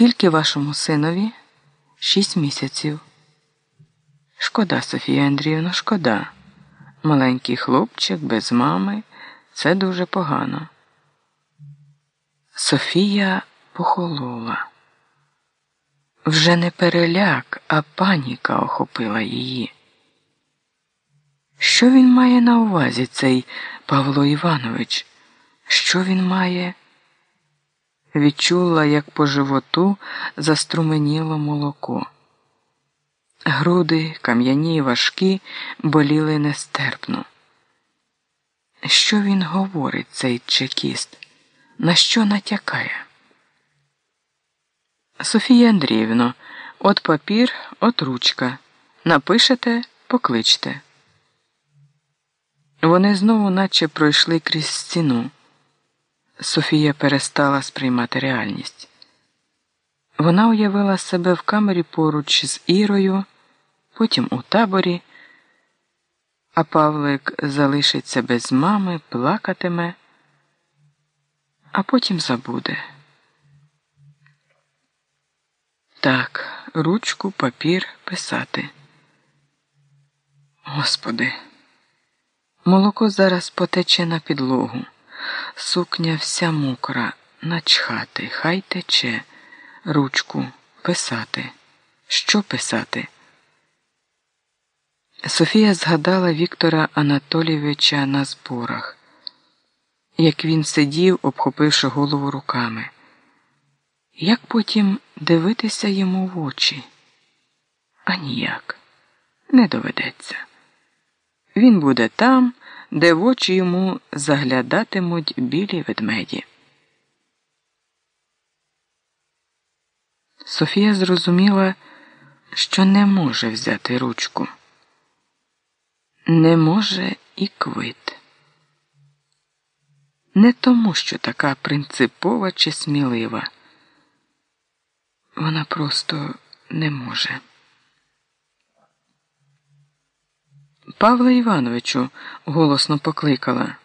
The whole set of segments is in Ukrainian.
Скільки вашому синові? Шість місяців. Шкода, Софія Андріївна, шкода. Маленький хлопчик без мами це дуже погано. Софія похолола. Вже не переляк, а паніка охопила її. Що він має на увазі, цей Павло Іванович? Що він має? Відчула, як по животу заструменіло молоко. Груди, кам'яні й важкі, боліли нестерпно. Що він говорить, цей чекіст? На що натякає? Софія Андріївно, от папір, от ручка. Напишете, покличте. Вони знову наче пройшли крізь стіну. Софія перестала сприймати реальність. Вона уявила себе в камері поруч з Ірою, потім у таборі, а Павлик залишиться без мами, плакатиме, а потім забуде. Так, ручку, папір писати. Господи, молоко зараз потече на підлогу. Сукня вся мокра, начхати, хай тече, ручку писати. Що писати? Софія згадала Віктора Анатолійовича на зборах, як він сидів, обхопивши голову руками. Як потім дивитися йому в очі? А ніяк, не доведеться. Він буде там, де в очі йому заглядатимуть білі ведмеді. Софія зрозуміла, що не може взяти ручку. Не може і квит. Не тому, що така принципова чи смілива. Вона просто не може. Павла Івановичу, голосно покликала.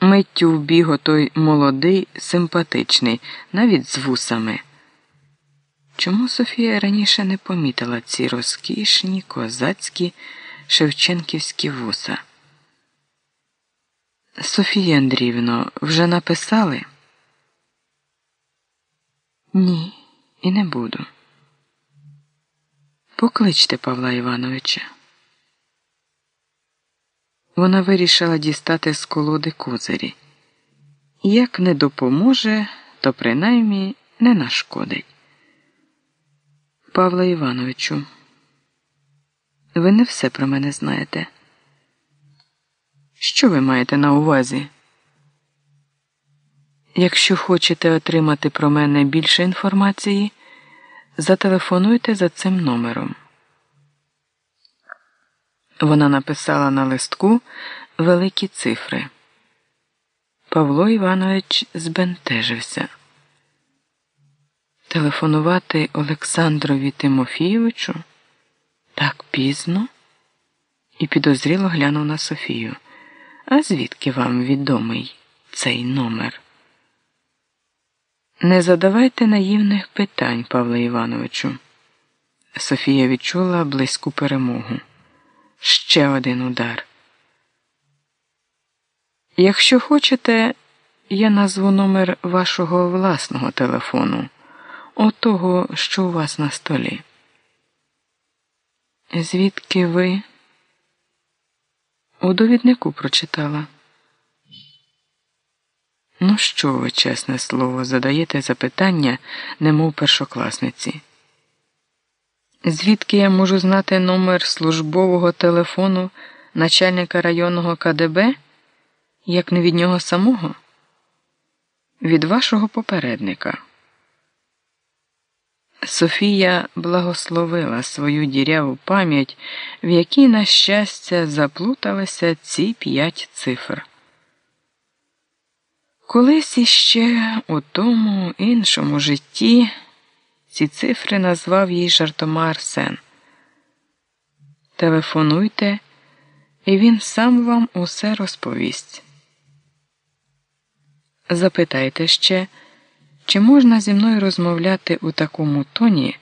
Миттю вбіг отой молодий, симпатичний, навіть з вусами. Чому Софія раніше не помітила ці розкішні, козацькі, шевченківські вуса? Софія Андріївно, вже написали? Ні, і не буду. Покличте Павла Івановича. Вона вирішила дістати з колоди козирі. Як не допоможе, то принаймні не нашкодить. Павла Івановичу, ви не все про мене знаєте. Що ви маєте на увазі? Якщо хочете отримати про мене більше інформації, зателефонуйте за цим номером. Вона написала на листку великі цифри. Павло Іванович збентежився. Телефонувати Олександрові Тимофійовичу так пізно і підозріло глянув на Софію. А звідки вам відомий цей номер? Не задавайте наївних питань, Павле Івановичу. Софія відчула близьку перемогу. Ще один удар. Якщо хочете, я назву номер вашого власного телефону, отого, що у вас на столі. Звідки ви? У довіднику прочитала. Ну, що ви, чесне слово, задаєте запитання, немов першокласниці? Звідки я можу знати номер службового телефону начальника районного КДБ, як не від нього самого? Від вашого попередника. Софія благословила свою діряву пам'ять, в якій, на щастя, заплуталися ці п'ять цифр. Колись іще у тому іншому житті ці цифри назвав їй жартома Арсен. Телефонуйте, і він сам вам усе розповість. Запитайте ще. Чи можна зі мною розмовляти у такому тоні?